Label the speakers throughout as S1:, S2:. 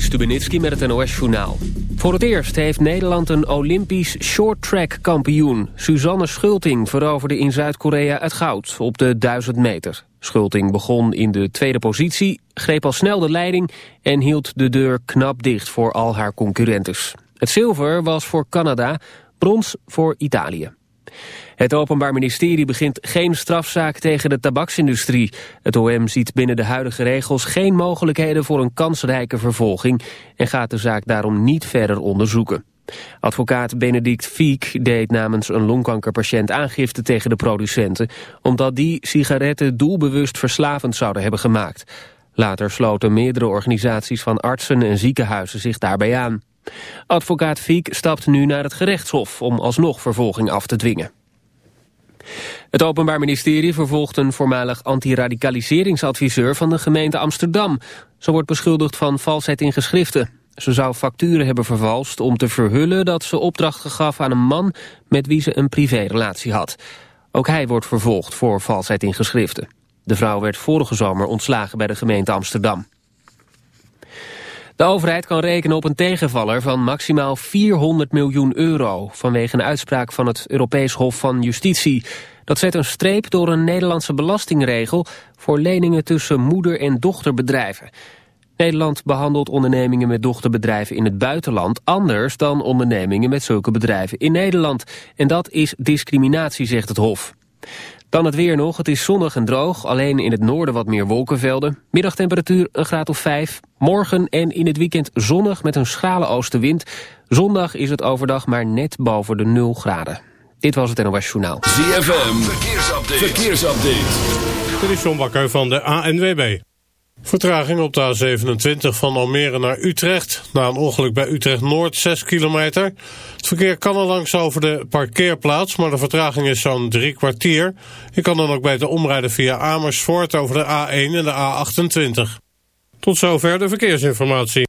S1: Juri Stubenitski met het NOS-journaal. Voor het eerst heeft Nederland een Olympisch shorttrack kampioen. Suzanne Schulting veroverde in Zuid-Korea het goud op de 1000 meter. Schulting begon in de tweede positie, greep al snel de leiding... en hield de deur knap dicht voor al haar concurrentes. Het zilver was voor Canada, brons voor Italië. Het Openbaar Ministerie begint geen strafzaak tegen de tabaksindustrie. Het OM ziet binnen de huidige regels geen mogelijkheden voor een kansrijke vervolging... en gaat de zaak daarom niet verder onderzoeken. Advocaat Benedict Fiek deed namens een longkankerpatiënt aangifte tegen de producenten... omdat die sigaretten doelbewust verslavend zouden hebben gemaakt. Later sloten meerdere organisaties van artsen en ziekenhuizen zich daarbij aan. Advocaat Fiek stapt nu naar het gerechtshof om alsnog vervolging af te dwingen. Het Openbaar Ministerie vervolgt een voormalig antiradicaliseringsadviseur van de gemeente Amsterdam. Ze wordt beschuldigd van valsheid in geschriften. Ze zou facturen hebben vervalst om te verhullen dat ze opdrachten gaf aan een man met wie ze een privérelatie had. Ook hij wordt vervolgd voor valsheid in geschriften. De vrouw werd vorige zomer ontslagen bij de gemeente Amsterdam. De overheid kan rekenen op een tegenvaller van maximaal 400 miljoen euro... vanwege een uitspraak van het Europees Hof van Justitie. Dat zet een streep door een Nederlandse belastingregel... voor leningen tussen moeder- en dochterbedrijven. Nederland behandelt ondernemingen met dochterbedrijven in het buitenland... anders dan ondernemingen met zulke bedrijven in Nederland. En dat is discriminatie, zegt het Hof. Dan het weer nog. Het is zonnig en droog. Alleen in het noorden wat meer wolkenvelden. Middagtemperatuur een graad of 5. Morgen en in het weekend zonnig met een schrale oostenwind. Zondag is het overdag maar net boven de 0 graden. Dit was het NOS Journaal.
S2: ZFM. Verkeersupdate. Verkeersupdate.
S3: Dit is John Bakker van de ANWB. Vertraging op de A27 van Almere naar Utrecht. Na een ongeluk bij Utrecht-Noord 6 kilometer. Het verkeer kan al langs over de parkeerplaats, maar de vertraging is zo'n drie kwartier. Je kan dan ook beter omrijden via Amersfoort over de A1 en de A28. Tot zover de verkeersinformatie.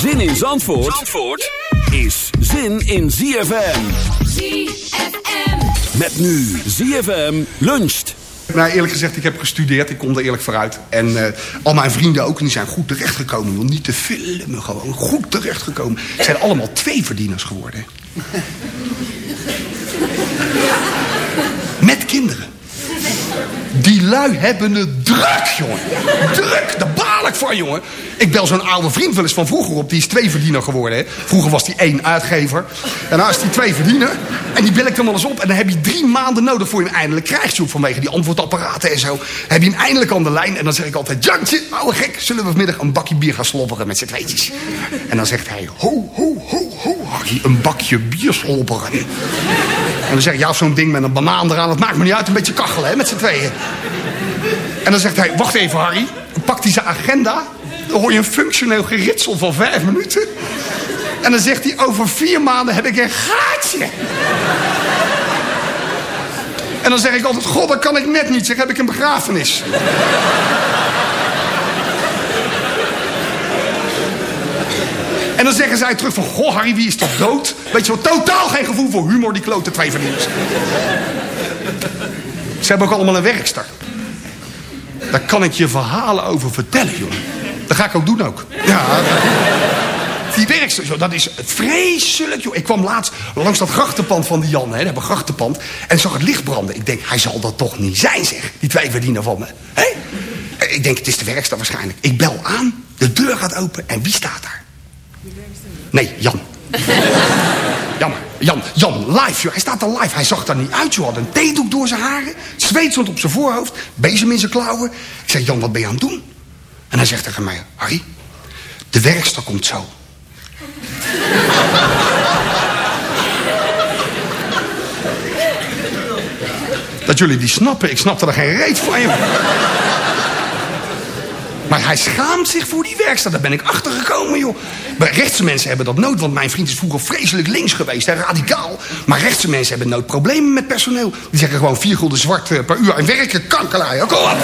S2: Zin in Zandvoort, Zandvoort is zin in ZFM.
S4: ZFM.
S2: Met nu ZFM luncht.
S5: Nou, eerlijk gezegd, ik heb gestudeerd. Ik kom er eerlijk vooruit. En eh, al mijn vrienden ook. En die zijn goed terechtgekomen. joh. Niet te filmen, gewoon goed terechtgekomen. Ze zijn allemaal twee verdieners geworden. Met kinderen. Die lui hebben het druk, jongen. Druk, daar baal ik van, jongen. Ik bel zo'n oude vriend wel eens van vroeger op. Die is twee verdiener geworden, hè. Vroeger was die één uitgever. En nou is die twee verdiener. En die bel ik dan wel eens op. En dan heb je drie maanden nodig voor je hem eindelijk krijgt, joh. Vanwege die antwoordapparaten en zo. Heb je hem eindelijk aan de lijn. En dan zeg ik altijd... Jantje, ouwe gek, zullen we vanmiddag een bakje bier gaan slobberen met z'n tweetjes? En dan zegt hij... Ho, ho, ho, ho, een bakje bier slobberen. En dan zeg ik, ja, zo'n ding met een banaan eraan, dat maakt me niet uit, een beetje kachelen, hè, met z'n tweeën. En dan zegt hij, wacht even Harry. Dan pakt hij zijn agenda. Dan hoor je een functioneel geritsel van vijf minuten. En dan zegt hij, over vier maanden heb ik een gaatje. En dan zeg ik altijd, god, dat kan ik net niet. Zeg, heb ik een begrafenis. En dan zeggen zij terug van, goh Harry, wie is toch dood? Weet je wel, totaal geen gevoel voor humor, die klote twee van ze hebben ook allemaal een werkster. Daar kan ik je verhalen over vertellen, jongen. Dat ga ik ook doen ook. Ja, die werkster, joh, dat is vreselijk, joh. Ik kwam laatst langs dat grachtenpand van die Jan, hè. Dat hebben grachtenpand. En zag het licht branden. Ik denk, hij zal dat toch niet zijn, zeg. Die twee verdiener van me. Hè? Ik denk, het is de werkster waarschijnlijk. Ik bel aan, de deur gaat open en wie staat daar? Nee, Jan. Jammer. Jan, Jan, live. Hij staat er live. Hij zag er niet uit, joh. Had een theedoek door zijn haren. Zweet stond op zijn voorhoofd. Bezem in zijn klauwen. Ik zeg, Jan, wat ben je aan het doen? En hij zegt tegen mij, Harry, de werkster komt zo. Dat jullie die snappen, ik snapte er geen reet van. Maar hij schaamt zich voor die werkster. Daar ben ik achter gekomen, joh. Maar rechtse mensen hebben dat nooit. Want mijn vriend is vroeger vreselijk links geweest. Hè, radicaal. Maar rechtse mensen hebben nooit problemen met personeel. Die zeggen gewoon vier gulden zwart eh, per uur. En werken kankelaar. Ja, kom op.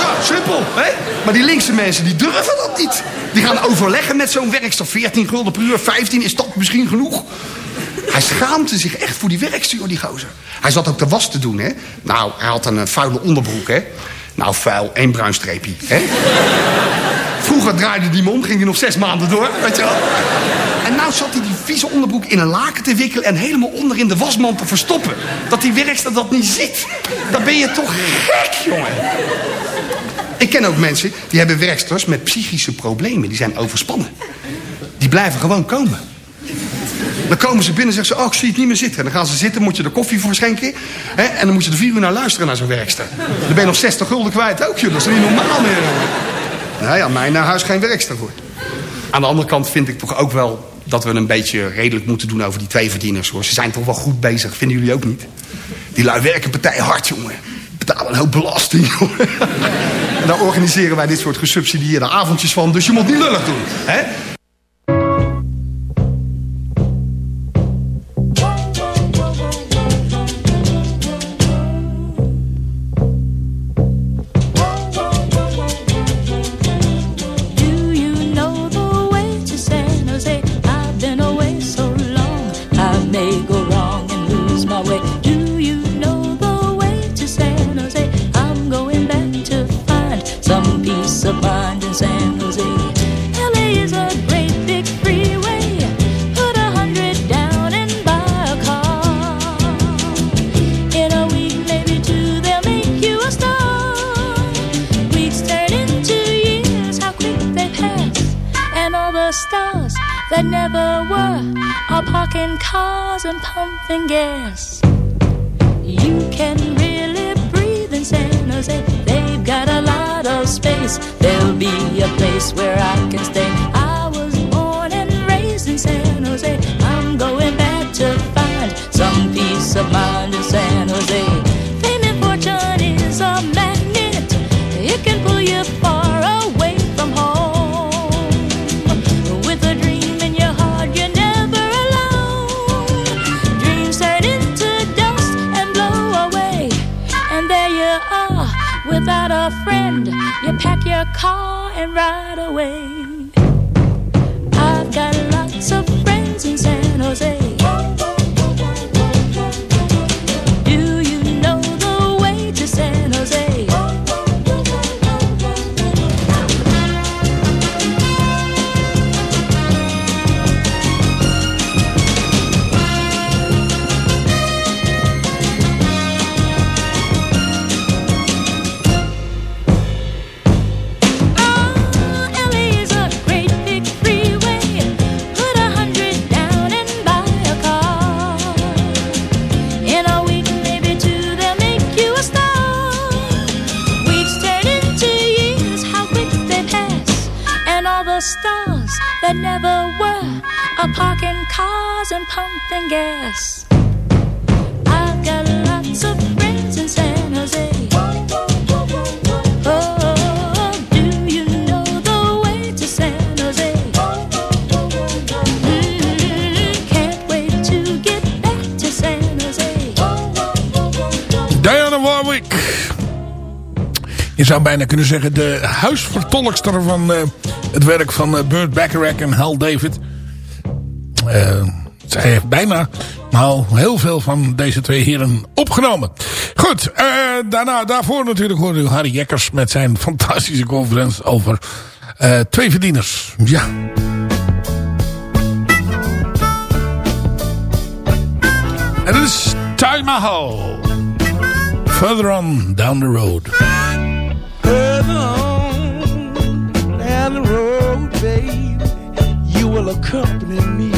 S5: Ja, simpel. Hè? Maar die linkse mensen, die durven dat niet. Die gaan overleggen met zo'n werkster. 14 gulden per uur, 15. Is dat misschien genoeg? Hij schaamde zich echt voor die werkster, joh, die gozer. Hij zat ook de was te doen, hè. Nou, hij had een vuile onderbroek, hè. Nou, vuil, één bruin streepje, hè. Vroeger draaide die mond, ging hij nog zes maanden door, weet je wel. En nou zat hij die vieze onderbroek in een laken te wikkelen... en helemaal onder in de wasmand te verstoppen. Dat die werkster dat niet ziet. Dan ben je toch gek, jongen. Ik ken ook mensen die hebben werksters met psychische problemen. Die zijn overspannen. Die blijven gewoon komen. Dan komen ze binnen en zeggen ze, oh, ik zie het niet meer zitten. En dan gaan ze zitten, moet je er koffie voor schenken. Hè? En dan moet je er vier uur naar luisteren naar zo'n werkster. Dan ben je nog 60 gulden kwijt ook, joh. Dat is niet normaal meer. Nou ja, mij naar huis geen werkster voor. Aan de andere kant vind ik toch ook wel dat we een beetje redelijk moeten doen over die twee verdieners. Hoor. Ze zijn toch wel goed bezig, vinden jullie ook niet? Die lui werken partij hard, jongen. Betalen een hoop belasting, jongen. En daar organiseren wij dit soort gesubsidieerde avondjes van. Dus je moet niet lullig doen, hè?
S6: And pumping I'm parking cars and pumping gas. I've got lots of friends in San Jose. Oh, do you know the way to San Jose? Mm, can't wait to get back to San Jose.
S7: Diana Warwick. Je zou bijna kunnen zeggen de huisvertolkster van uh, het werk van uh, Burt Bacharach en Hal David. Eh, zij heeft bijna nou heel veel van deze twee heren opgenomen. Goed, eh, daarna, daarvoor natuurlijk hoorde u Harry Jekkers met zijn fantastische conferentie over eh, twee verdieners. Ja. Het is time Mahal. Further on down the road.
S8: Further on down the road, babe. You will accompany me.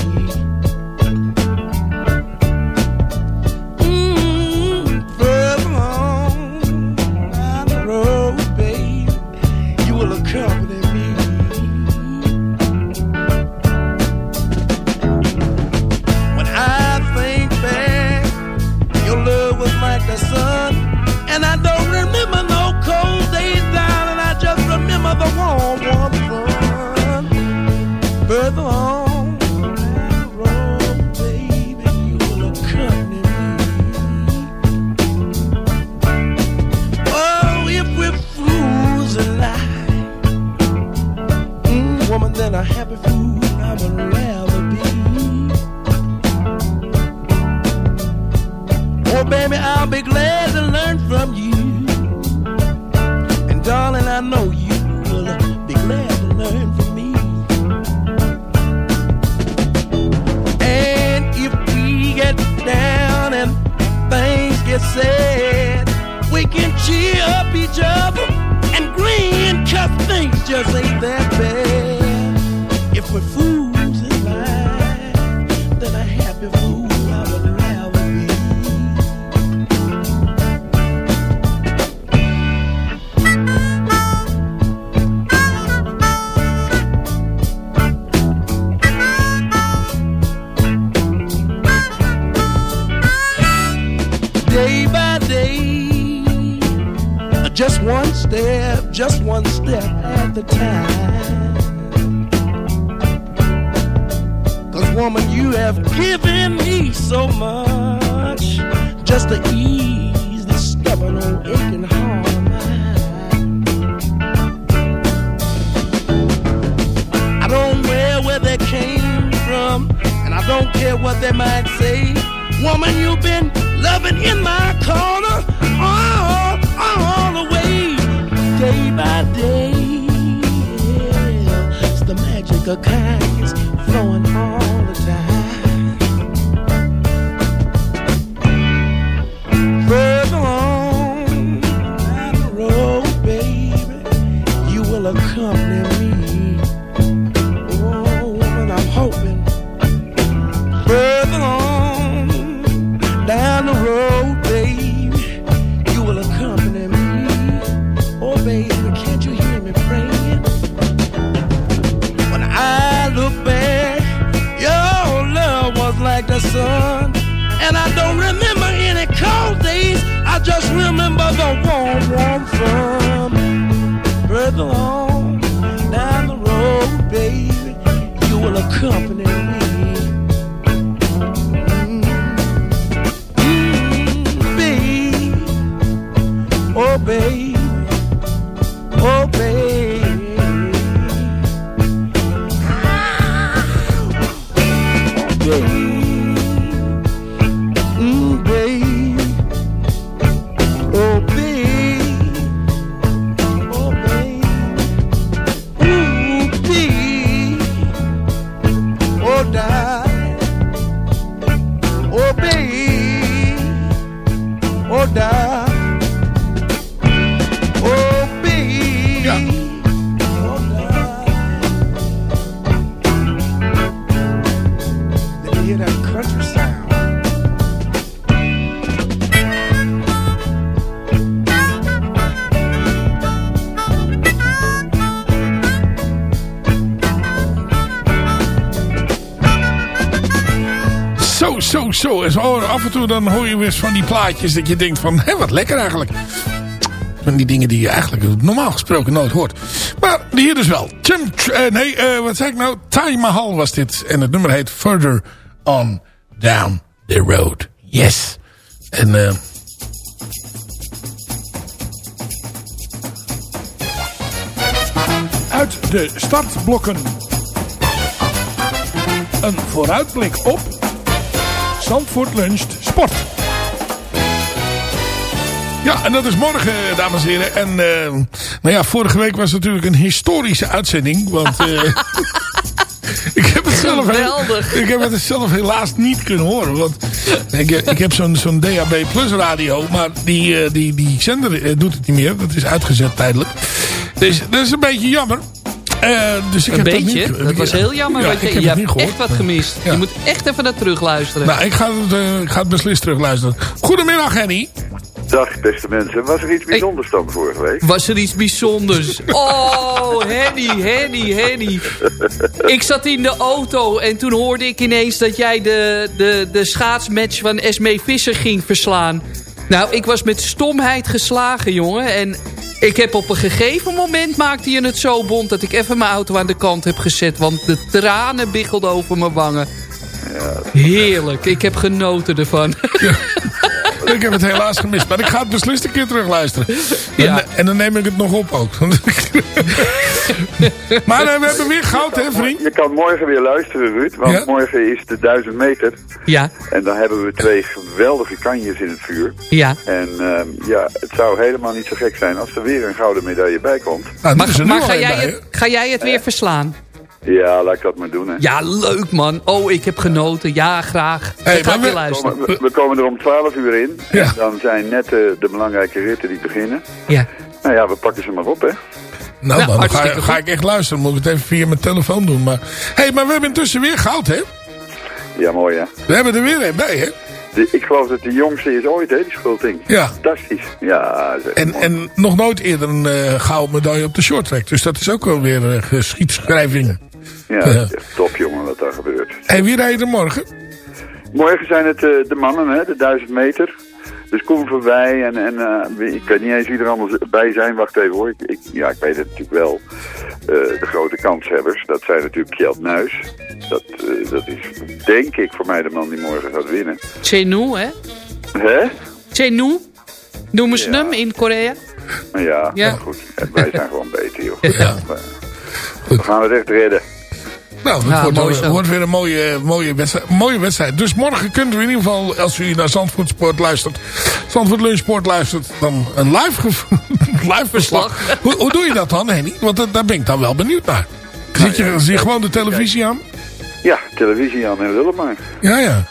S7: eens af en toe dan hoor je weer van die plaatjes dat je denkt van, hé, wat lekker eigenlijk. Van die dingen die je eigenlijk normaal gesproken nooit hoort. Maar hier dus wel. Chim, eh, nee, eh, wat zei ik nou? Time Mahal was dit. En het nummer heet Further On Down The Road. Yes. En... Uh, uit de startblokken. Een vooruitblik op Zandvoort Luncht Sport. Ja, en dat is morgen, dames en heren. En eh, nou ja, vorige week was natuurlijk een historische uitzending. Want eh, ik, heb het zelf
S9: Geweldig.
S7: ik heb het zelf helaas niet kunnen horen. Want ik, ik heb zo'n zo'n DAB Plus radio. Maar die, eh, die, die zender eh, doet het niet meer. Dat is uitgezet tijdelijk. Dus dat is een beetje jammer. Eh, dus ik
S9: Een
S7: heb
S9: beetje?
S7: Dat, niet,
S9: Dat was heel jammer.
S7: Ja, ik
S9: je
S7: heb
S9: je hebt echt wat gemist.
S7: Ja.
S9: Je moet echt even naar terug luisteren.
S7: Nou, ik ga het, eh, ik ga het beslist terugluisteren. Goedemiddag, Henny.
S10: Dag beste mensen. Was er iets bijzonders dan vorige week?
S9: Was er iets bijzonders? Oh, Henny, Henny, Henny. Ik zat in de auto en toen hoorde ik ineens dat jij de, de, de schaatsmatch van Esmee Visser ging verslaan. Nou, ik was met stomheid geslagen, jongen. En ik heb op een gegeven moment maakte je het zo bond... dat ik even mijn auto aan de kant heb gezet. Want de tranen biggelden over mijn wangen. Heerlijk, ik heb genoten ervan.
S7: Ik heb het helaas gemist. Maar ik ga het beslist een keer terugluisteren.
S9: Ja.
S7: En, en dan neem ik het nog op ook. maar eh, we hebben weer goud, hè vriend?
S10: Je kan morgen weer luisteren, Ruud. Want
S7: Ja?
S10: morgen is de 1000 meter.
S9: Ja,
S10: En dan hebben we twee geweldige kanjes in het vuur.
S9: ja.
S10: En ehm, ja, het zou helemaal niet zo gek zijn als er weer een gouden medaille bij komt.
S7: Nou,
S9: Maar,
S7: nu
S9: maar ga, jij
S7: bij,
S9: het, ga jij het weer verslaan?
S10: Ja, laat ik dat maar doen, hè.
S9: Ja, leuk man. Oh, ik heb genoten. Ja, graag.
S7: Hey,
S9: ik ga
S7: we-
S9: luisteren.
S10: We, we komen er om 12 uur in.
S7: Ja.
S10: En dan zijn net eh, de belangrijke ritten die beginnen.
S9: Ja.
S10: Nou ja, we pakken ze maar op, hè.
S7: Nou, dan ga,
S9: hartstikke
S7: ga ik echt luisteren. Moet ik het even via mijn telefoon doen. Maar, hey, maar we hebben intussen weer goud, hè?
S10: Ja, mooi, hè.
S7: We hebben er weer een bij, hè?
S10: De, ik geloof dat de jongste is ooit, hè, die schulting.
S7: Ja.
S10: Fantastisch. Ja,
S7: En,
S10: mooi.
S7: en nog nooit eerder een eh, gouden medaille op de short track. Dus dat is ook wel weer eh, geschiedschrijving.
S10: Ja, echt top, jongen, wat daar gebeurt.
S7: En wie rijdt er morgen?
S10: Morgen zijn het eh, de mannen, hè, de 1000 meter. Dus kom voorbij en, en eh, ik weet niet eens wie er allemaal bij zijn. Wacht even hoor. Ik, ik- ja, ik weet het natuurlijk wel. Eh, de grote kanshebbers, dat zijn natuurlijk Kjeld Nuis. Dat, dat is denk ik voor mij de man die morgen gaat winnen.
S9: Chenu, hè?
S10: Hè?
S9: Chenu. Noemen ze
S10: Ja.
S9: hem in Korea?
S10: Ja,
S9: Ja.
S10: goed. Wij zijn gewoon beter, joh.
S7: Ja.
S10: We gaan het echt redden.
S7: Nou, dat
S9: Ja,
S7: wordt,
S9: mooi
S7: wel-
S9: zo.
S7: wordt weer een mooie, mooie, wedstrijd, mooie wedstrijd. Dus morgen kunt u in ieder geval, als u naar Zandvoort Sport luistert, Zandvoort Lunch Sport luistert, dan een live, ge- live verslag. hoe, hoe doe je dat dan, Henny? Want dat, daar ben ik dan wel benieuwd naar. Zit je, zie je gewoon de televisie aan?
S10: Ja, televisie aan en lullen maar.
S7: Ja, ja.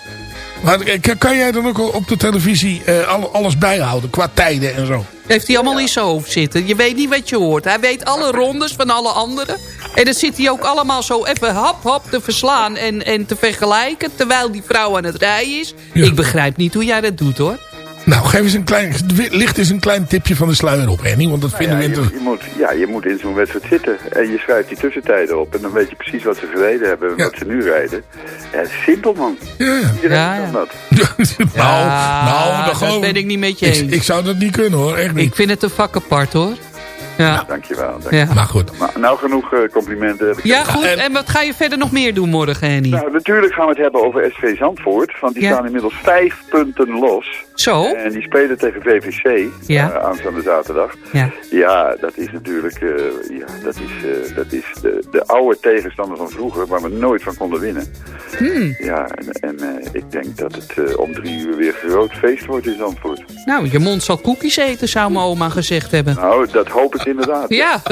S7: Maar eh, kan jij dan ook op de televisie eh, al- alles bijhouden, qua tijden en zo?
S9: Heeft hij allemaal in zijn hoofd zitten. Je weet niet wat je hoort. Hij weet alle rondes van alle anderen. En dan zit hij ook allemaal zo even hap hap te verslaan en, en te vergelijken. Terwijl die vrouw aan het rijden is.
S7: Ja.
S9: Ik begrijp niet hoe jij dat doet hoor.
S7: Nou, geef eens een klein, licht eens een klein tipje van de sluier op, Henny. Want dat
S10: Nou
S7: vinden
S10: ja,
S7: we
S10: je,
S7: inter-
S10: je moet, ja, je moet in zo'n wedstrijd zitten en je schrijft die tussentijden op. En dan weet je precies wat ze gereden hebben en
S7: Ja.
S10: wat ze nu rijden. Ja, simpel man.
S7: Ja, ja.
S10: Iedereen
S9: Ja,
S10: kan
S9: ja.
S10: dat.
S7: nou,
S9: Ja,
S7: nou,
S9: dat
S7: geloof
S9: ben ik niet met je eens.
S7: Ik, ik zou dat niet kunnen hoor, echt niet.
S9: Ik vind het een vak apart hoor. Ja,
S10: Dankjewel. dankjewel.
S9: ja.
S7: Maar goed.
S10: Nou, nou genoeg eh, complimenten. heb ik.
S9: ja goed.
S7: En-
S9: En wat ga je verder nog meer doen morgen, Henny?
S10: Nou, natuurlijk gaan we het hebben over SV Zandvoort. Want die
S9: Ja.
S10: staan inmiddels vijf punten los.
S9: Zo?
S10: En die spelen tegen VVC
S9: Ja.
S10: eh, aanstaande zaterdag.
S9: Ja.
S10: Ja, dat is natuurlijk eh, ja, dat is, eh, dat is de, de oude tegenstander van vroeger, waar we nooit van konden winnen.
S9: Hmm.
S10: Ja, en, en eh, ik denk dat het eh, om drie uur weer groot feest wordt in Zandvoort.
S9: Nou, je mond zal koekjes eten, zou mijn oma gezegd hebben.
S10: Nou, dat hoop ik inderdaad.
S9: Ja.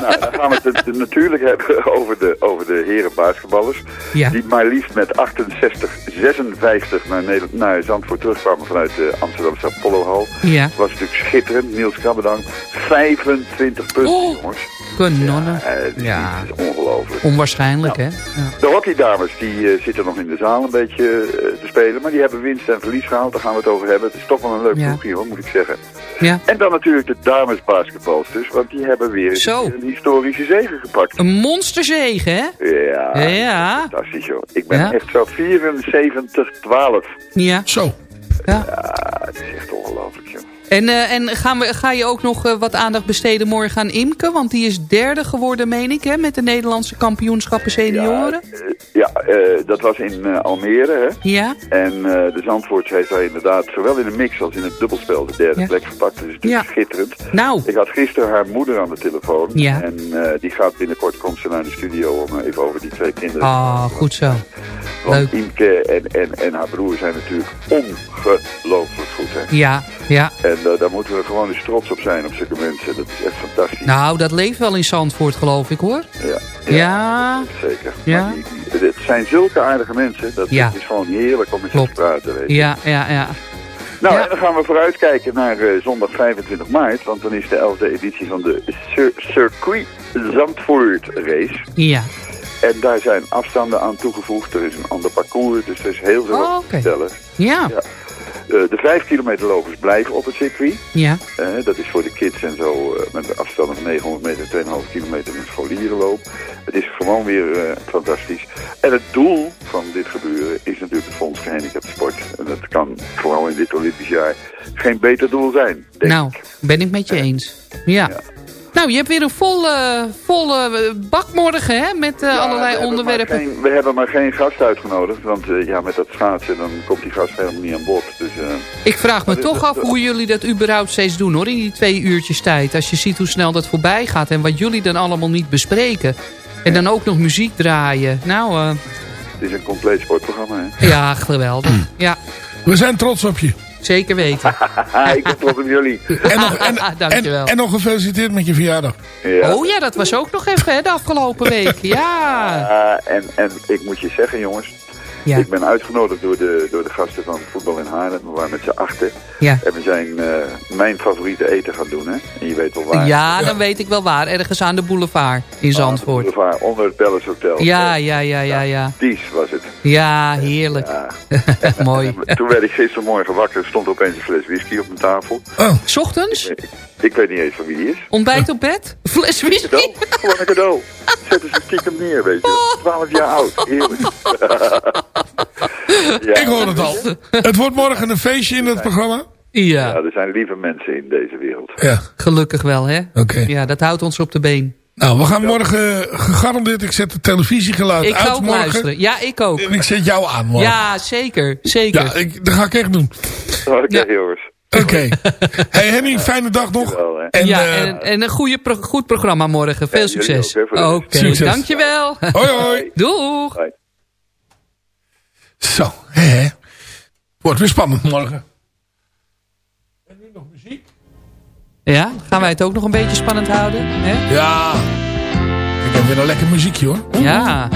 S10: Nou, dan gaan we het natuurlijk hebben over de, over de heren basketballers.
S9: Ja.
S10: Die maar liefst met 68, 56 naar, Nederland, naar Zandvoort terugkwamen vanuit de Amsterdamse Apollohal.
S9: Ja.
S10: was natuurlijk schitterend. Niels Krabbedang, 25 punten,
S9: Oh.
S10: jongens.
S9: Kanonnen.
S10: Eh, dit
S9: Ja.
S10: is ongelooflijk.
S9: Onwaarschijnlijk, hè? Ja.
S10: De hockeydames die eh, zitten nog in de zaal een beetje eh, te spelen. Maar die hebben winst en verlies gehaald. Daar gaan we het over hebben. Het is toch wel een leuk
S9: Ja.
S10: ploegje hoor, moet ik zeggen.
S9: Ja.
S10: En dan natuurlijk de damesbasketbals dus. Want die hebben weer
S9: Zo.
S10: een historische zege gepakt.
S9: Een monsterzege, hè?
S10: Ja,
S9: Ja.
S10: fantastisch joh. Ik ben
S9: Ja.
S10: echt zo 74-12.
S9: Ja.
S7: Zo.
S9: Ja.
S10: Ja, het is echt ongelooflijk joh.
S9: En, eh, en gaan we, ga je ook nog eh, wat aandacht besteden morgen aan Imke? Want die is derde geworden, meen ik, hè, met de Nederlandse kampioenschappen senioren.
S10: Ja, eh, dat was in Almere, hè?
S9: Ja.
S10: En de Zandvoorts heeft daar inderdaad, zowel in de mix als in het dubbelspel, de derde
S9: Ja.
S10: plek gepakt. Dus het is
S9: Ja.
S10: schitterend.
S9: Nou.
S10: Ik had gisteren haar moeder aan de telefoon.
S9: Ja.
S10: En die gaat binnenkort komt ze naar de studio om even over die twee kinderen
S9: Ah, goed zo.
S10: Want Imke en, en, en haar broer zijn natuurlijk ongelooflijk goed. Hè?
S9: Ja, ja.
S10: En eh, daar moeten we gewoon eens trots op zijn, op zulke mensen. Dat is echt fantastisch.
S9: Nou, dat leeft wel in Zandvoort, geloof ik, hoor.
S10: Ja,
S9: Ja.
S10: zeker.
S9: Ja.
S10: Maar die- die- het zijn zulke aardige mensen. Dat
S9: Ja.
S10: het is gewoon heerlijk om met ze te praten. Weet je.
S9: Ja, ja, ja.
S10: Nou, en dan gaan we vooruitkijken naar eh, zondag 25 maart. Want dan is de 11e editie van de Cir- Circuit Zandvoort race.
S9: Ja.
S10: En daar zijn afstanden aan toegevoegd. Er is een ander parcours, dus er is heel veel
S9: Oh,
S10: te vertellen.
S9: Ja.
S10: Eh, de 5 kilometer lopers blijven op het circuit.
S9: Ja.
S10: Eh, dat is voor de kids en zo eh, met een afstand van 900 meter, 2,5 kilometer een scholierenloop. Het is gewoon weer eh, fantastisch. En het doel van dit gebeuren is natuurlijk het Fonds Gehandicapten Sport. En dat kan vooral in dit Olympisch jaar geen beter doel zijn. denk
S9: Nou, ben ik met je eens. Ja. Nou, je hebt weer een volle, volle eh, bak morgen, hè? Met eh,
S10: Ja,
S9: allerlei
S10: we
S9: onderwerpen.
S10: geen- we hebben maar geen gast uitgenodigd, want eh, ja, met dat schaatsen dan komt die gast helemaal niet aan bod. Dus, eh,
S9: Ik vraag me toch af hoe jullie dat überhaupt steeds doen, hoor. In die twee uurtjes tijd. Als je ziet hoe snel dat voorbij gaat en wat jullie dan allemaal niet bespreken. En dan ook nog muziek draaien. Nou, eh,
S10: Het is een compleet sportprogramma, hè?
S9: ja, geweldig. Ja,
S7: We zijn trots op je.
S9: Zeker weten.
S10: ik ben trots op jullie.
S7: En nog, en, en,
S9: Dankjewel.
S7: en nog gefeliciteerd met je verjaardag.
S10: Ja.
S9: Oh ja, dat was ook nog even, hè, de afgelopen week. Ja.
S10: Ja, en, en ik moet je zeggen, jongens.
S9: Ja.
S10: Ik ben uitgenodigd door de, door de gasten van Voetbal in Haarlem. We waren met z'n achten.
S9: Ja.
S10: En we zijn eh, mijn favoriete eten gaan doen, hè. En je weet wel waar.
S9: Ja, dan weet ik wel waar. Ergens aan de boulevard in Zandvoort.
S10: Boulevard, onder het Palace Hotel.
S9: Ja, ja, ja, ja, ja.
S10: Dies was het.
S9: Ja, heerlijk. Echt mooi.
S10: Toen werd ik gistermorgen wakker. Er stond opeens een fles whisky op mijn tafel.
S9: S ochtends?
S10: Ik, ik weet niet eens van wie die is.
S9: Ontbijt op bed? Fles whisky?
S10: Cadeau, gewoon een cadeau. Zetten ze stiekem neer, weet je. 12 jaar oud. Heerlijk. ja.
S7: Ik hoor het al. Het wordt morgen een feestje in het programma.
S9: Ja.
S10: Ja, er zijn lieve mensen in deze wereld.
S7: Ja.
S9: Gelukkig wel, hè?
S7: Oké.
S9: Ja, dat houdt ons op de been.
S7: Nou, we gaan morgen gegarandeerd. Ik zet het televisiegeluid
S9: Ik
S7: uit
S9: ga ook
S7: morgen.
S9: luisteren. Ja, ik ook.
S7: En ik zet jou aan morgen.
S9: Ja, zeker. Zeker.
S7: Ja, ik, dat ga ik echt doen.
S10: Oké, jongens.
S7: Oké. Hey Henny, fijne dag nog. En,
S9: ja,
S7: eh,
S9: en, en een goede pro- goed programma morgen. Veel
S10: Ja,
S9: succes. Oké,
S7: Succes.
S9: dankjewel.
S7: Hoi hoi.
S9: Doeg.
S7: Zo, hè. Wordt weer spannend morgen.
S9: Ja, gaan wij het ook nog een beetje spannend houden? Hè?
S7: Ja. Ik heb weer een lekker muziekje hoor.
S9: Ja.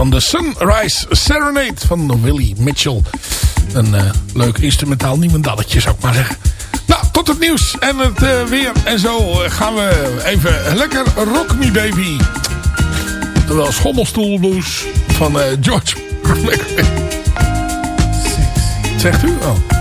S7: Dan de Sunrise Serenade van Willie Mitchell. Een eh, leuk instrumentaal niemendalletje zou ik maar zeggen. Nou, tot het nieuws en het eh, weer. En zo eh, gaan we even lekker Rock Me Baby. Terwijl schommelstoelblues van eh, George. Zegt u? Oh.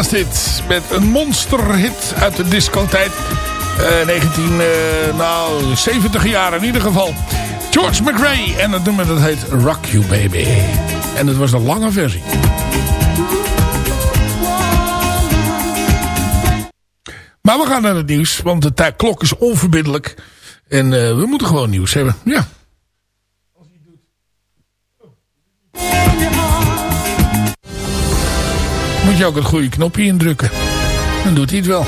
S7: Was dit. Met een monsterhit uit de discotijd. Eh 19, eh, nou, 70 jaar in ieder geval. George McRae. En dat nummer dat heet Rock You Baby. En het was een lange versie. Maar we gaan naar het nieuws. Want de klok is onverbiddelijk. En eh, we moeten gewoon nieuws hebben. Ja. Je ook het goede knopje indrukken. Dan doet hij het wel.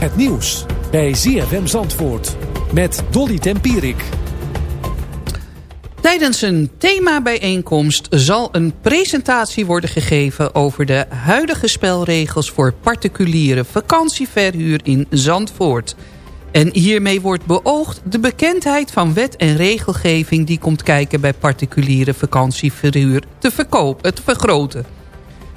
S11: Het nieuws bij ZFM Zandvoort met Dolly Tempierik.
S9: Tijdens een themabijeenkomst zal een presentatie worden gegeven... over de huidige spelregels voor particuliere vakantieverhuur in Zandvoort. En hiermee wordt beoogd de bekendheid van wet en regelgeving... die komt kijken bij particuliere vakantieverhuur te, verkopen, te vergroten.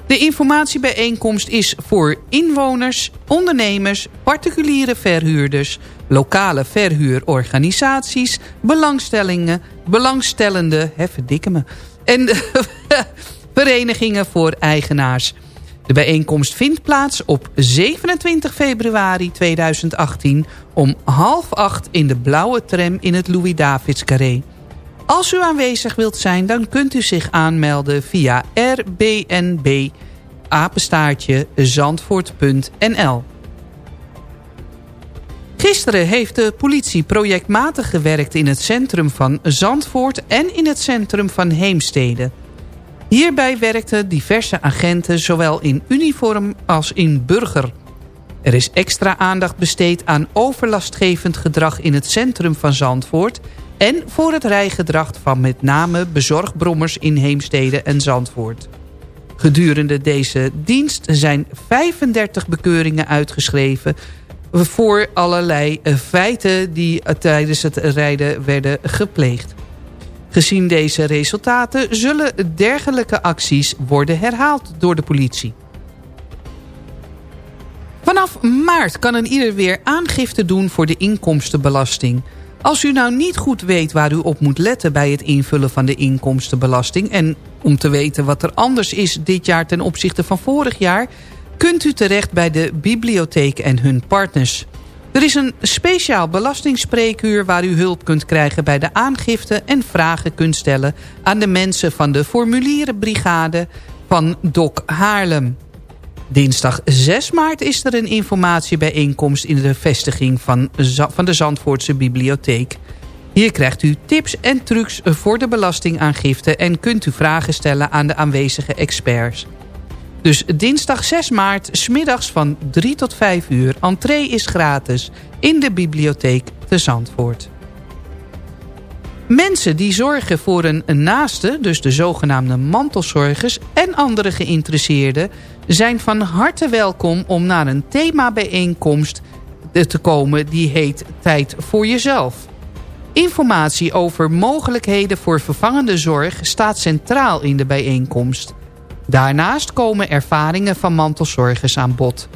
S9: De informatiebijeenkomst is voor inwoners, ondernemers, particuliere verhuurders, lokale verhuurorganisaties, belangstellingen, belangstellende, hè, me, en verenigingen voor eigenaars. De bijeenkomst vindt plaats op 27 februari 2018 om half acht in de blauwe tram in het Louis-Davids Carré. Als u aanwezig wilt zijn, dan kunt u zich aanmelden via rbnb zandvoort.nl. Gisteren heeft de politie projectmatig gewerkt in het centrum van Zandvoort en in het centrum van Heemstede. Hierbij werkten diverse agenten zowel in uniform als in burger. Er is extra aandacht besteed aan overlastgevend gedrag in het centrum van Zandvoort... en voor het rijgedrag van met name bezorgbrommers in Heemstede en Zandvoort. Gedurende deze dienst zijn 35 bekeuringen uitgeschreven... voor allerlei eh, feiten die eh, tijdens het rijden werden gepleegd. Gezien deze resultaten zullen dergelijke acties worden herhaald door de politie. Vanaf maart kan een ieder weer aangifte doen voor de inkomstenbelasting. Als u nou niet goed weet waar u op moet letten bij het invullen van de inkomstenbelasting... en om te weten wat er anders is dit jaar ten opzichte van vorig jaar... kunt u terecht bij de bibliotheek en hun partners. Er is een speciaal belastingspreekuur waar u hulp kunt krijgen bij de aangifte... en vragen kunt stellen aan de mensen van de formulierenbrigade van DOC Haarlem. Dinsdag 6 maart is er een informatiebijeenkomst in de vestiging van, van de Zandvoortse Bibliotheek. Hier krijgt u tips en trucs voor de belastingaangifte... en kunt u vragen stellen aan de aanwezige experts. Dus dinsdag 6 maart, smiddags van 3 tot 5 uur. Entree is gratis in de bibliotheek te Zandvoort. Mensen die zorgen voor een naaste, dus de zogenaamde mantelzorgers... en andere geïnteresseerden zijn van harte welkom om naar een themabijeenkomst te komen... die heet Tijd voor Jezelf. Informatie over mogelijkheden voor vervangende zorg staat centraal in de bijeenkomst. Daarnaast komen ervaringen van mantelzorgers aan bod.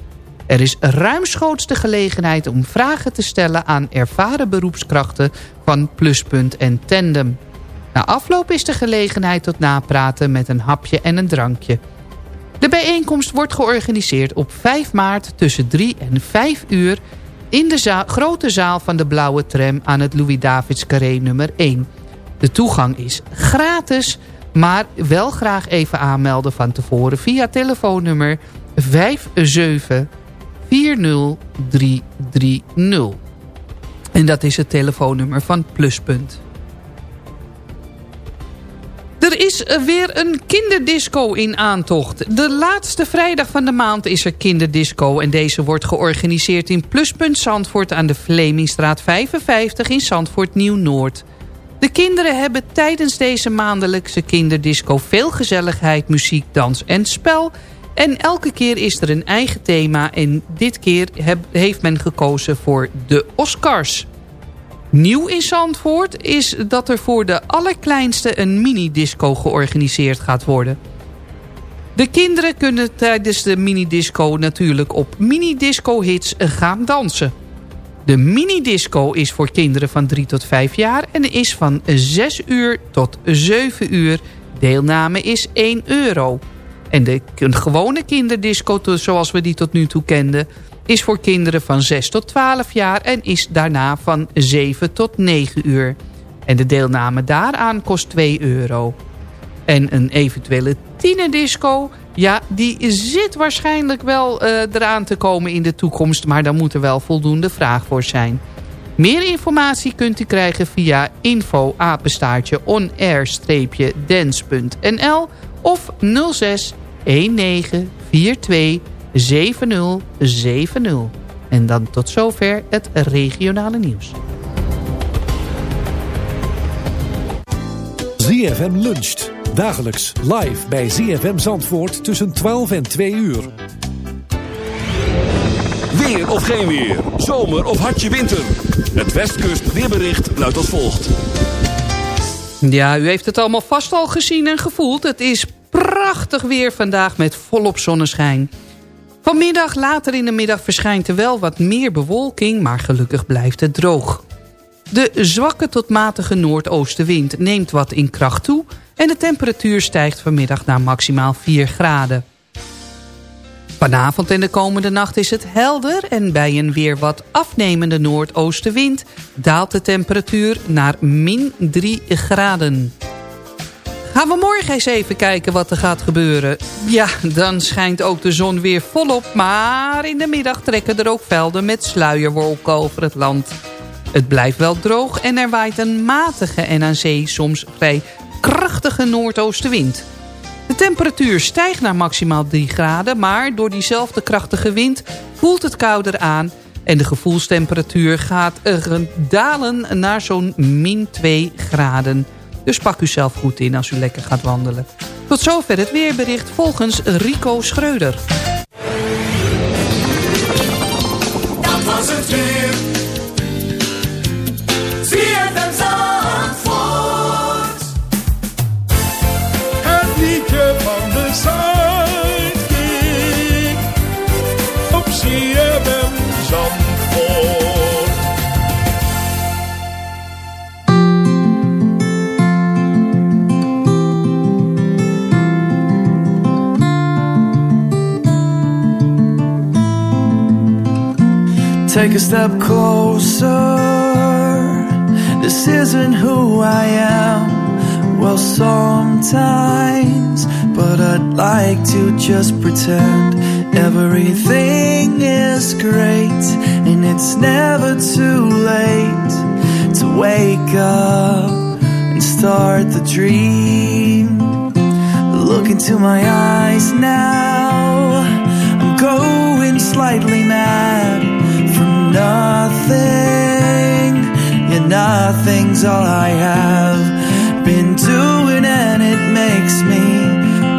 S9: Er is ruimschoots de gelegenheid om vragen te stellen aan ervaren beroepskrachten van Pluspunt en Tandem. Na afloop is de gelegenheid tot napraten met een hapje en een drankje. De bijeenkomst wordt georganiseerd op 5 maart tussen 3 en 5 uur... in de grote zaal van de Blauwe Tram aan het Louis-Davids Carré nummer 1. De toegang is gratis, maar wel graag even aanmelden van tevoren... via telefoonnummer 57 40330. En dat is het telefoonnummer van Pluspunt. Er is weer een kinderdisco in aantocht. De laatste vrijdag van de maand is er kinderdisco... en deze wordt georganiseerd in Pluspunt Zandvoort... aan de Vlemingstraat 55 in Zandvoort Nieuw-Noord. De kinderen hebben tijdens deze maandelijkse kinderdisco... veel gezelligheid, muziek, dans en spel... En elke keer is er een eigen thema en dit keer heeft men gekozen voor de Oscars. Nieuw in Zandvoort is dat er voor de allerkleinste een mini-disco georganiseerd gaat worden. De kinderen kunnen tijdens de mini-disco natuurlijk op mini-disco-hits gaan dansen. De mini-disco is voor kinderen van 3 tot 5 jaar en is van 6 uur tot 7 uur. Deelname is 1 euro. En de gewone kinderdisco, zoals we die tot nu toe kenden... is voor kinderen van 6 tot 12 jaar en is daarna van 7 tot 9 uur. En de deelname daaraan kost 2 euro. En een eventuele tienerdisco... ja, die zit waarschijnlijk wel eh, eraan te komen in de toekomst... maar daar moet er wel voldoende vraag voor zijn. Meer informatie kunt u krijgen via info onair-dance.nl of 06 19 42 7070. En dan tot zover het regionale nieuws.
S11: ZFM luncht. Dagelijks live bij ZFM Zandvoort tussen 12 en 2 uur.
S2: Weer of geen weer. Zomer of hartje winter. Het Westkust weerbericht luidt als volgt.
S9: Ja, u heeft het allemaal vast al gezien en gevoeld. Het is prachtig weer vandaag met volop zonneschijn. Vanmiddag, later in de middag, verschijnt er wel wat meer bewolking... maar gelukkig blijft het droog. De zwakke tot matige noordoostenwind neemt wat in kracht toe... en de temperatuur stijgt vanmiddag naar maximaal 4 graden. Vanavond en de komende nacht is het helder... en bij een weer wat afnemende noordoostenwind... daalt de temperatuur naar min 3 graden. Gaan we morgen eens even kijken wat er gaat gebeuren. Ja, dan schijnt ook de zon weer volop... maar in de middag trekken er ook velden met sluierwolken over het land. Het blijft wel droog en er waait een matige en aan zee soms vrij krachtige noordoostenwind. De temperatuur stijgt naar maximaal 3 graden... maar door diezelfde krachtige wind voelt het kouder aan... en de gevoelstemperatuur gaat dalen naar zo'n min 2 graden. Dus pak u zelf goed in als u lekker gaat wandelen. Tot zover het weerbericht volgens Rico Schreuder.
S12: Take a step closer. This isn't who I am. Well, sometimes, but I'd like to just pretend everything is great, and it's never too late to wake up and start the dream. Look into my eyes now. I'm going slightly mad nothing. Yeah, nothing's all I have been doing, and it makes me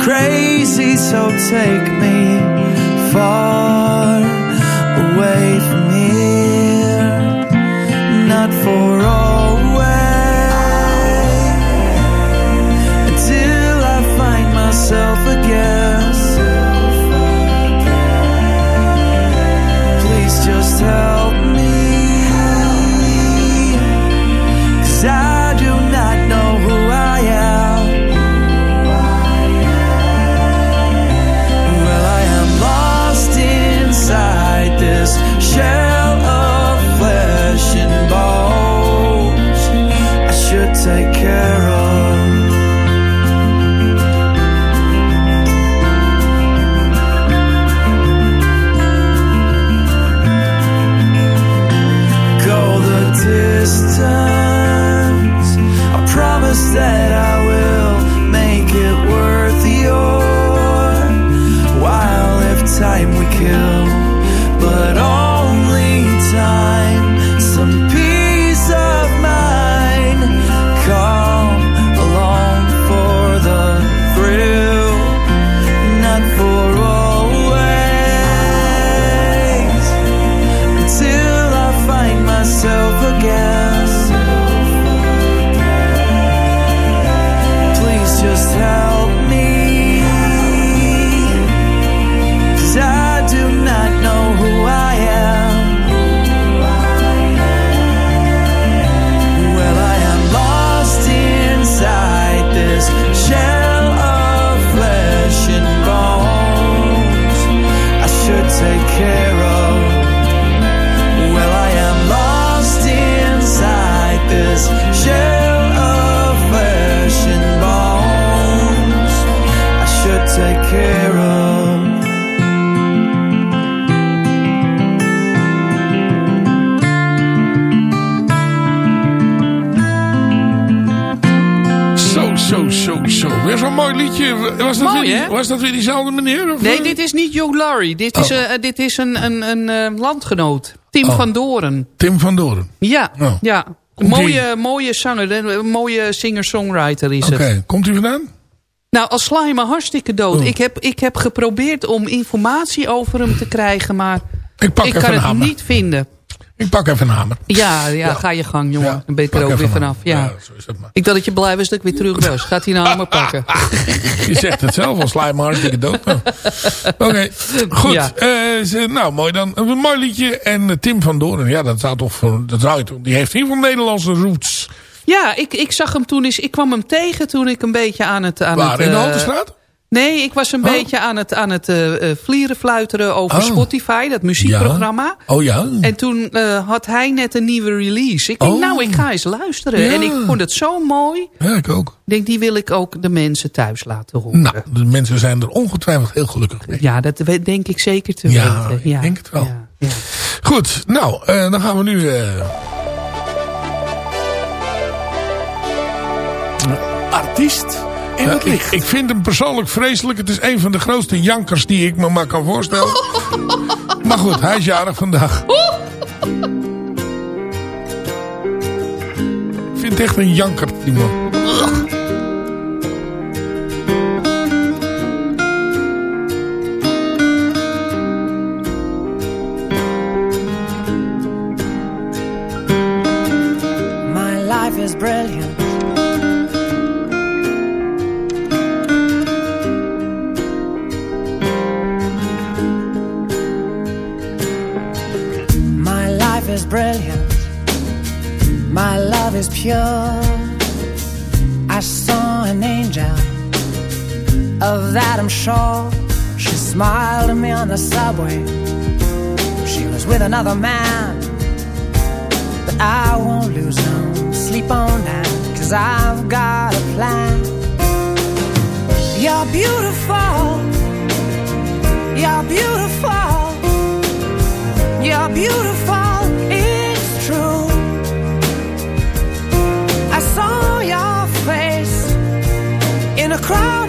S12: crazy. So take me far away from here, not for always until I find myself again. Please just help
S9: dit is. Dit
S7: Oh.
S9: eh, dit is een, een, een eh, landgenoot. Tim
S7: Oh.
S9: van Doren.
S7: Tim van Doren.
S9: Ja,
S7: Oh.
S9: ja.
S7: Komt
S9: Mooie, mooie zanger, een mooie singer-songwriter is
S7: Oké,
S9: het.
S7: komt u vandaan?
S9: Nou, als sla je me hartstikke dood.
S7: Oh.
S9: Ik, heb, ik heb geprobeerd om informatie over hem te krijgen, maar
S7: Ik pak
S9: kan het niet vinden.
S7: Ik pak even een hamer.
S9: Ja, ja, ga je gang, jongen.
S7: Ja,
S9: Dan ben ik er ook weer
S7: een
S9: vanaf. Ja.
S7: Ja, zo is het maar.
S9: Ik dacht dat je blij was dat ik weer terug was. Gaat hij een hamer pakken?
S7: Je zegt het zelf al, sla je maar hartstikke dood. Nou. Oké, goed. Eh, nou, mooi dan. Een mooi liedje. En eh, Tim van Doren, ja, dat zou toch voor, dat zou je toch, die heeft in ieder geval Nederlandse roots.
S9: Ja, ik, ik zag hem toen eens. Ik kwam hem tegen toen ik een beetje aan het. Aan
S7: Waar,
S9: het,
S7: in de
S9: eh,
S7: Haltestraat?
S9: Nee, ik was een
S7: Oh.
S9: beetje aan het, aan het eh, eh, vlieren fluiteren over
S7: Oh.
S9: Spotify, dat muziekprogramma.
S7: Oh ja.
S9: En toen eh, had hij net een nieuwe release. Ik denk,
S7: Oh.
S9: nou, ik ga eens luisteren.
S7: Ja.
S9: En ik vond het zo mooi.
S7: Ja, ik ook.
S9: Ik denk, die wil ik ook de mensen thuis laten horen.
S7: Nou, de mensen zijn er ongetwijfeld heel gelukkig mee.
S9: Ja, dat weet- denk ik zeker te
S7: Ja,
S9: weten.
S7: ik denk het wel.
S9: Ja, ja.
S7: Goed, nou, eh, dan gaan we nu... eh,
S11: Artiest
S7: ik vind hem persoonlijk vreselijk. Het is een van de grootste jankers die ik me maar kan voorstellen. maar goed, hij is jarig vandaag. Ik vind het echt een janker, die man.
S13: That She smiled at me on the subway. She was with another man. But I won't lose no sleep on that. Cause I've got a plan. You're beautiful. You're beautiful. You're beautiful. It's true. I saw your face in a crowded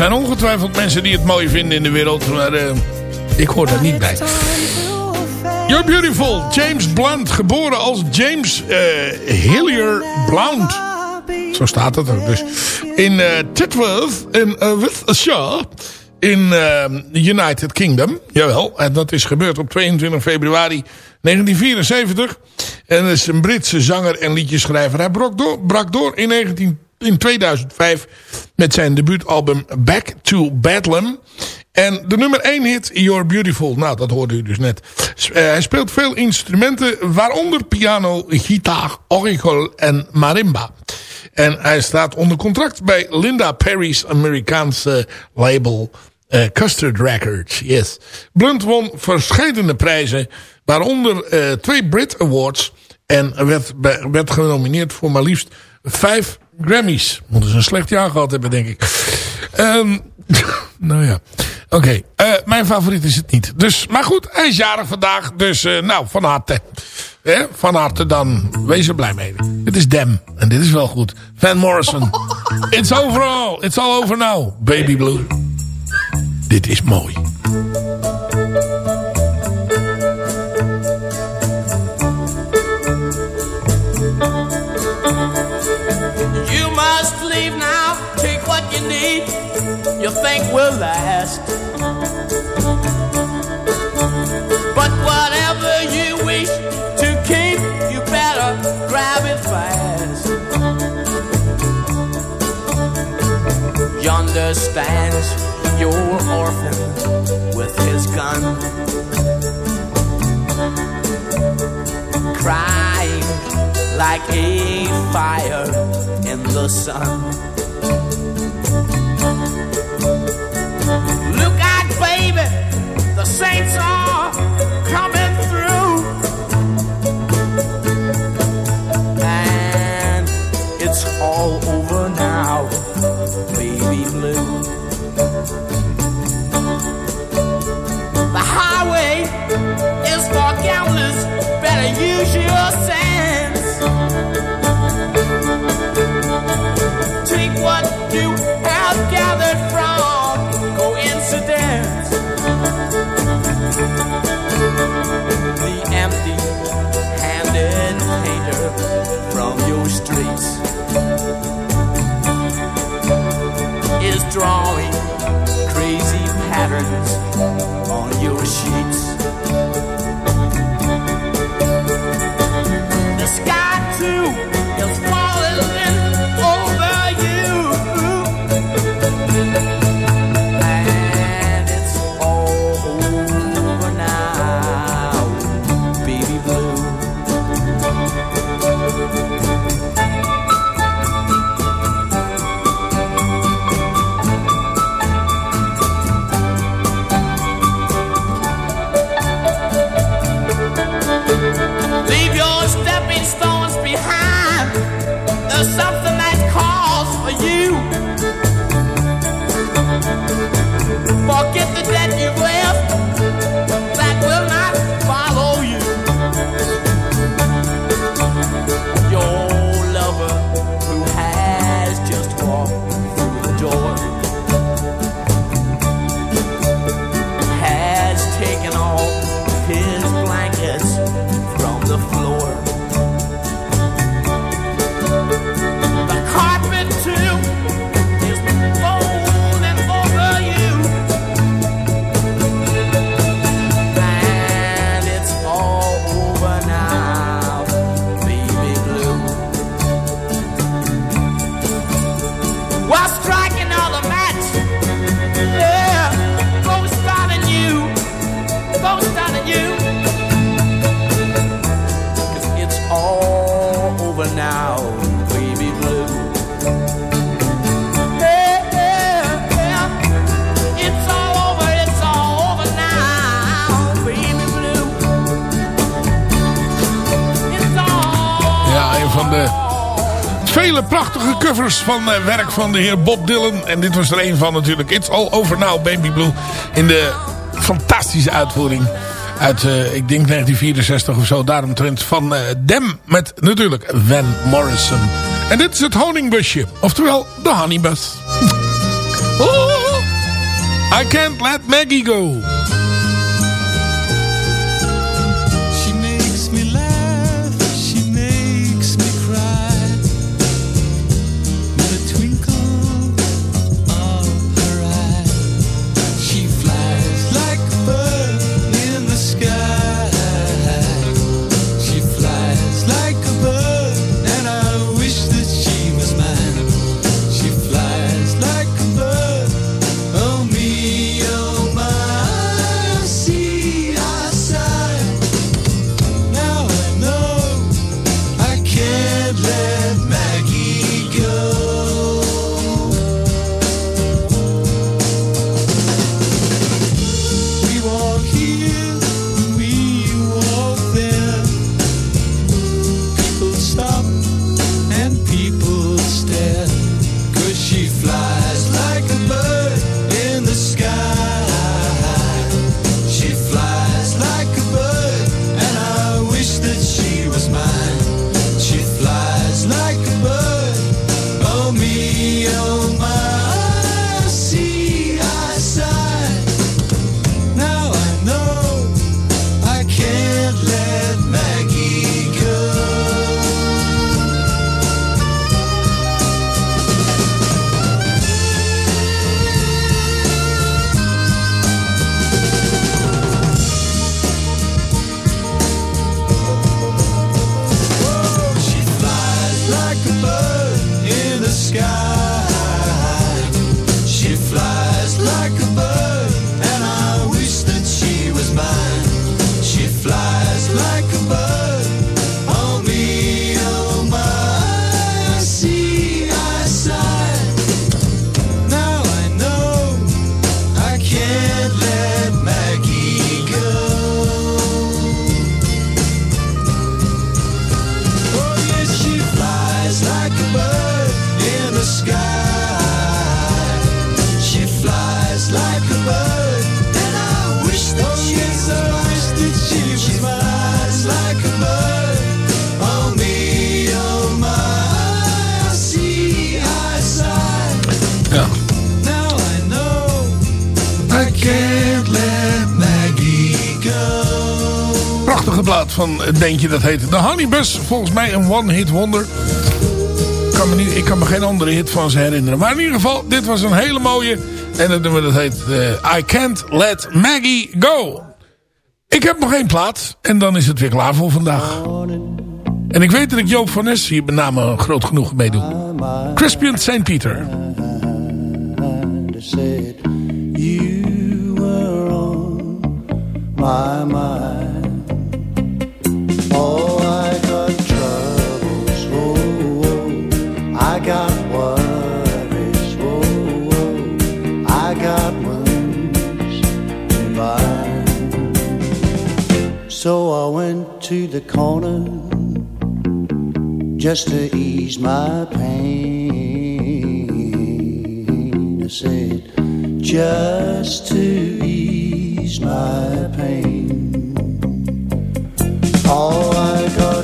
S7: zijn ongetwijfeld mensen die het mooi vinden in de wereld. Maar eh, ik hoor daar niet bij. You're Beautiful. James Blunt, geboren als James eh, Hillier Blount. Zo staat het er dus. In eh Titworth, in uh, Worcestershire, in eh, United Kingdom. Jawel, en dat is gebeurd op 22 februari 1974. En is een Britse zanger en liedjeschrijver. Hij brak door, brak door in, 19, in 2005 met zijn debuutalbum Back to Bedlam. En de nummer 1 hit, You're Beautiful. Nou, dat hoorde u dus net. Eh, hij speelt veel instrumenten, waaronder piano, gitaar, orgel en marimba. En hij staat onder contract bij Linda Perry's Amerikaanse label eh, Custard Records. Yes. Blunt won verschillende prijzen, waaronder eh, twee Brit Awards. En werd, werd genomineerd voor maar liefst vijf Grammys. Moeten ze een slecht jaar gehad hebben, denk ik. Ehm, nou ja. Oké, eh, mijn favoriet is het niet. Dus, maar goed, hij is jarig vandaag. Dus eh, nou, van harte. Hè? Van harte dan. Wees er blij mee. Dit is Dem. En dit is wel goed. Van Morrison. It's overall. It's all over now. Baby Blue. Dit is mooi.
S14: Need, you think will last. But whatever you wish to keep, you better grab it fast. Yonder stands your orphan with his gun, crying like a fire in the sun. From your streets is drawing crazy patterns on your sheets. Something
S7: van eh, werk van de heer Bob Dylan. En dit was er een van natuurlijk. It's All Over Now, Baby Blue. In de fantastische uitvoering uit, eh, ik denk 1964 of zo. Daaromtrent van eh, Dem met natuurlijk Van Morrison. En dit is het honingbusje. Oftewel de honeybus. Oh, I can't let Maggie go. Van het bandje dat heet The Honeybus. Volgens mij een one-hit wonder. Ik kan, me ik kan me geen andere hit van ze herinneren. Maar in ieder geval, dit was een hele mooie. En het nummer dat heet eh, I Can't Let Maggie Go. Ik heb nog één plaat. En dan is het weer klaar voor vandaag. En ik weet dat ik Joop van Nes hier met name groot genoeg mee doe. Crispian St. Peter.
S15: my mind. So I went to the corner just to ease my pain. I said, just to ease my pain. Oh, I got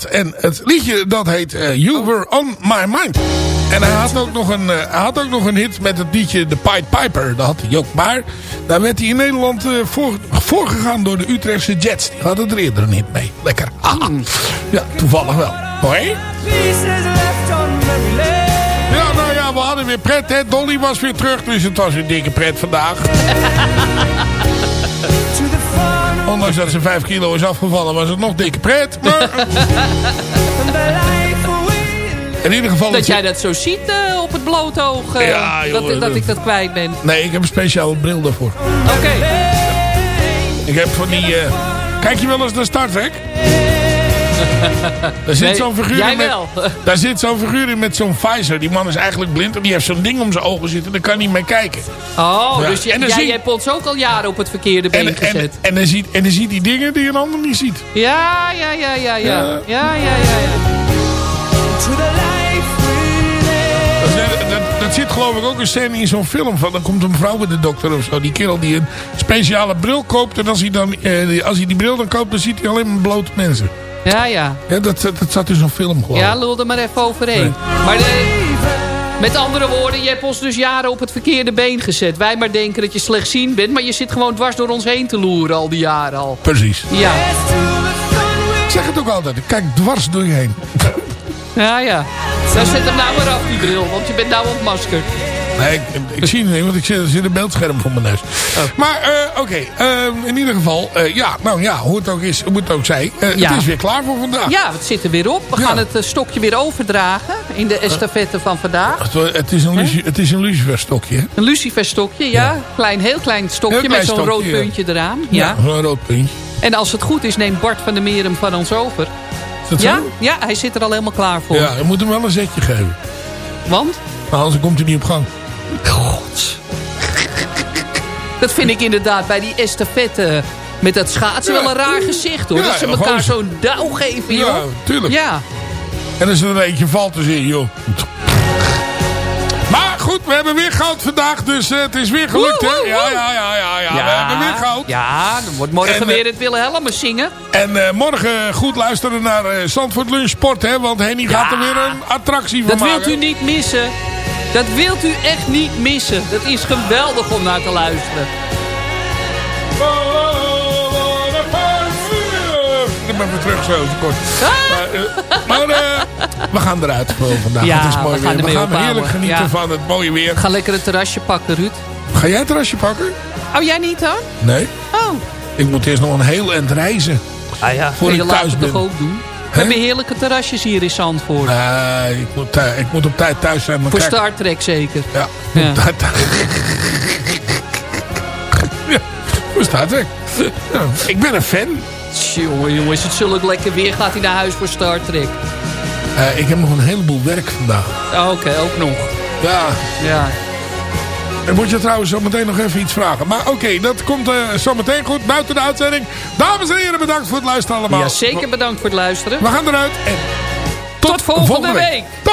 S7: dat. En het liedje dat heet eh, You Were On My Mind. En hij had, ook nog een, eh, hij had ook nog een hit met het liedje The Pied Piper. Dat had hij ook. Maar daar werd hij in Nederland eh, voor, voorgegaan door de Utrechtse Jets. Die hadden er eerder een hit mee. Lekker. Haha. Ja, toevallig wel. Hoi? Ja, nou ja, we hadden weer pret, hè. Dolly was weer terug, dus het was weer dikke pret vandaag. Ondanks dat ze 5 kilo is afgevallen, was het nog dikke pret. Maar... In ieder geval...
S9: Dat jij dat zo ziet eh, op het blote oog. eh,
S7: Ja, joh,
S9: dat, dat ik dat kwijt ben.
S7: Nee, ik heb een speciale bril daarvoor.
S9: Oké.
S7: Ik heb van die... eh, Kijk je wel eens naar Star Trek? Daar zit
S9: Nee,
S7: zo'n figuur
S9: jij
S7: in met,
S9: wel.
S7: Daar zit zo'n figuur in met zo'n visor. Die man is eigenlijk blind en die heeft zo'n ding om zijn ogen zitten. Daar kan hij mee kijken.
S9: Oh,
S7: Ja,
S9: dus jij,
S7: en dan
S9: jij
S7: zie-
S9: hebt ons ook al jaren op het verkeerde been
S7: En, en,
S9: gezet.
S7: en, dan ziet, en dan ziet hij dingen die een ander niet ziet.
S9: Ja, ja, ja, ja, ja. Ja,
S7: Ja.
S9: ja, ja, ja. ja.
S7: Dat, dat, dat zit geloof ik ook een scène in zo'n film. Van, dan komt een vrouw bij de dokter of zo. Die kerel die een speciale bril koopt. En als hij, dan, eh, als hij die bril dan koopt, dan ziet hij alleen maar blote mensen.
S9: Ja, ja.
S7: Ja, dat, zat in zo'n film geloof ik.
S9: Ja, lul er maar even overheen. Maar de, met andere woorden, je hebt ons dus jaren op het verkeerde been gezet. Wij maar denken dat je slechtziend bent, maar je zit gewoon dwars door ons heen te loeren al die jaren al.
S7: Precies.
S9: Ja,
S7: Ik zeg het ook altijd. Kijk dwars door je heen.
S9: ja, ja. Dan zet hem nou maar af, die bril, want je bent nou ontmaskerd.
S7: Nee, ik, ik zie het niet, want ik zit, er zit een beeldscherm voor mijn neus.
S9: Oh.
S7: Maar eh, oké, eh, in ieder geval, eh, ja, nou ja, hoe het ook is, hoe het ook zij.
S9: Ja.
S7: Het is weer klaar voor vandaag.
S9: Ja, het zit er weer op. We gaan het stokje weer overdragen in de estafette van vandaag.
S7: Het, het is een, luci- het is een luciferstokje, hè?
S9: Een luciferstokje, ja. Klein, heel klein stokje
S7: Heel klein
S9: met zo'n rood puntje eraan. Ja.
S7: zo'n rood puntje.
S9: En als het goed is, neemt Bart van der Meer hem van ons over.
S7: dat
S9: ja?
S7: zo?
S9: ja, hij zit er al helemaal klaar voor.
S7: Ja, je moet hem wel een zetje geven.
S9: Want?
S7: Maar anders komt hij niet op gang.
S9: God. Dat vind ik inderdaad bij die estafette met dat schaatsen
S7: Ja.
S9: wel een raar gezicht hoor.
S7: Ja,
S9: dat ze elkaar zo'n douw geven joh.
S7: Ja, tuurlijk.
S9: Ja.
S7: En als er een eentje valt, zeg je, joh. Maar goed, we hebben weer goud vandaag, dus eh, het is weer gelukt, hè? Ja, ja, ja, ja, ja. We hebben weer goud.
S9: Ja, dan wordt morgen
S7: En, eh,
S9: weer het Wilhelmus zingen.
S7: En eh, morgen goed luisteren naar Zandvoort Lunch Sport, hè? Want Henny gaat er weer een attractie van
S9: Dat
S7: maken.
S9: wilt u niet missen. Dat wilt u echt niet missen. Dat is geweldig om naar te luisteren.
S7: Ik ben weer terug zo, kort. Maar, eh, maar eh, we gaan eruit voor vandaag.
S9: Ja,
S7: het is mooi
S9: we gaan
S7: weer. We
S9: ermee
S7: gaan
S9: ophouden.
S7: heerlijk genieten
S9: Ja.
S7: van het mooie weer.
S9: Ga lekker het terrasje pakken, Ruud.
S7: Ga jij het terrasje pakken?
S9: Oh, jij niet dan?
S7: Nee.
S9: Oh.
S7: Ik moet eerst nog een heel eind reizen.
S9: Ah ja,
S7: Voor ik
S9: je laat
S7: thuis ben.
S9: toch ook doen? We hebben heerlijke terrasjes hier in Zandvoort.
S7: Nee, ik moet, eh, ik moet op tijd thuis zijn.
S9: Voor
S7: kijk-
S9: Star Trek zeker.
S7: Ja,
S9: Ja.
S7: op tijd thuis. ja, voor Star Trek. Ja, ik ben een fan.
S9: Jongen, jongen, is het zulk lekker weer? Gaat hij naar huis voor Star Trek?
S7: Eh, ik heb nog een heleboel werk vandaag.
S9: Ah, Oké, ook nog.
S7: Ja.
S9: Ja.
S7: Ik moet je trouwens zo meteen nog even iets vragen. Maar oké, dat komt eh, zo meteen goed. Buiten de uitzending. Dames en heren, bedankt voor het luisteren allemaal.
S9: Ja, zeker bedankt voor het luisteren.
S7: We gaan eruit. En
S9: tot, volgende, week.
S2: Tot